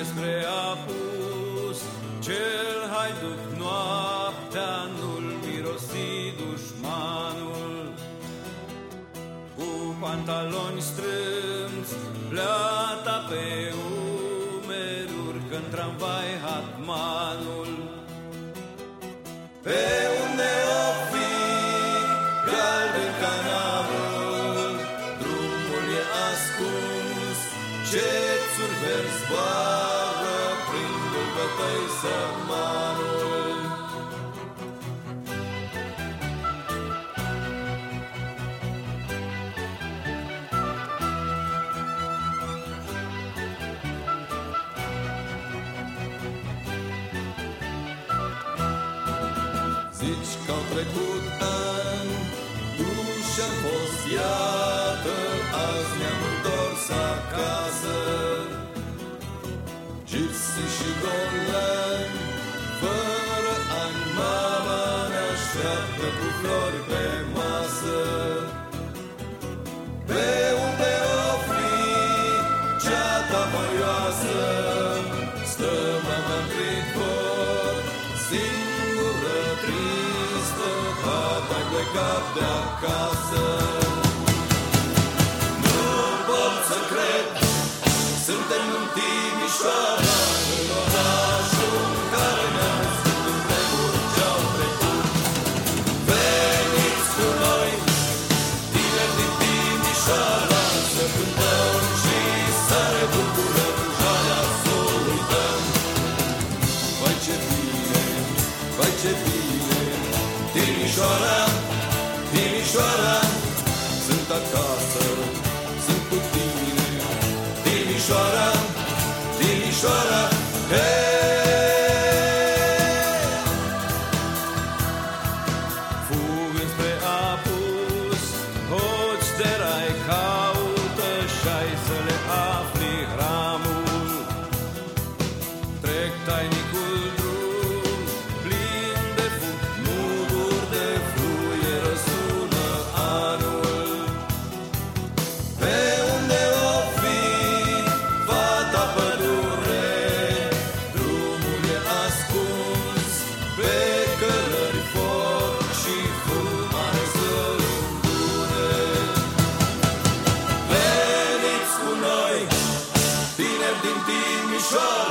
e spre apus, cel haiduc noaptea nu-l mirosi dușmanul. Cu pantaloni strâmți, plata pe umeri, urcă în tramvai hatmanul. Pe unde o fi, galben canalul, drumul e ascuns, cețuri verzi Zici că au trecut ani, duși-am fost, iată, și golani, așteaptă cu flori pe masă. Pe unde o fi ceata voioasă, stă mama în tricot, singură, tristă, tata-i plecat de acasă. Timișoara, Timișoara Sunt acasă, sunt cu tine Timișoara, Timișoara Hei! din Timișoara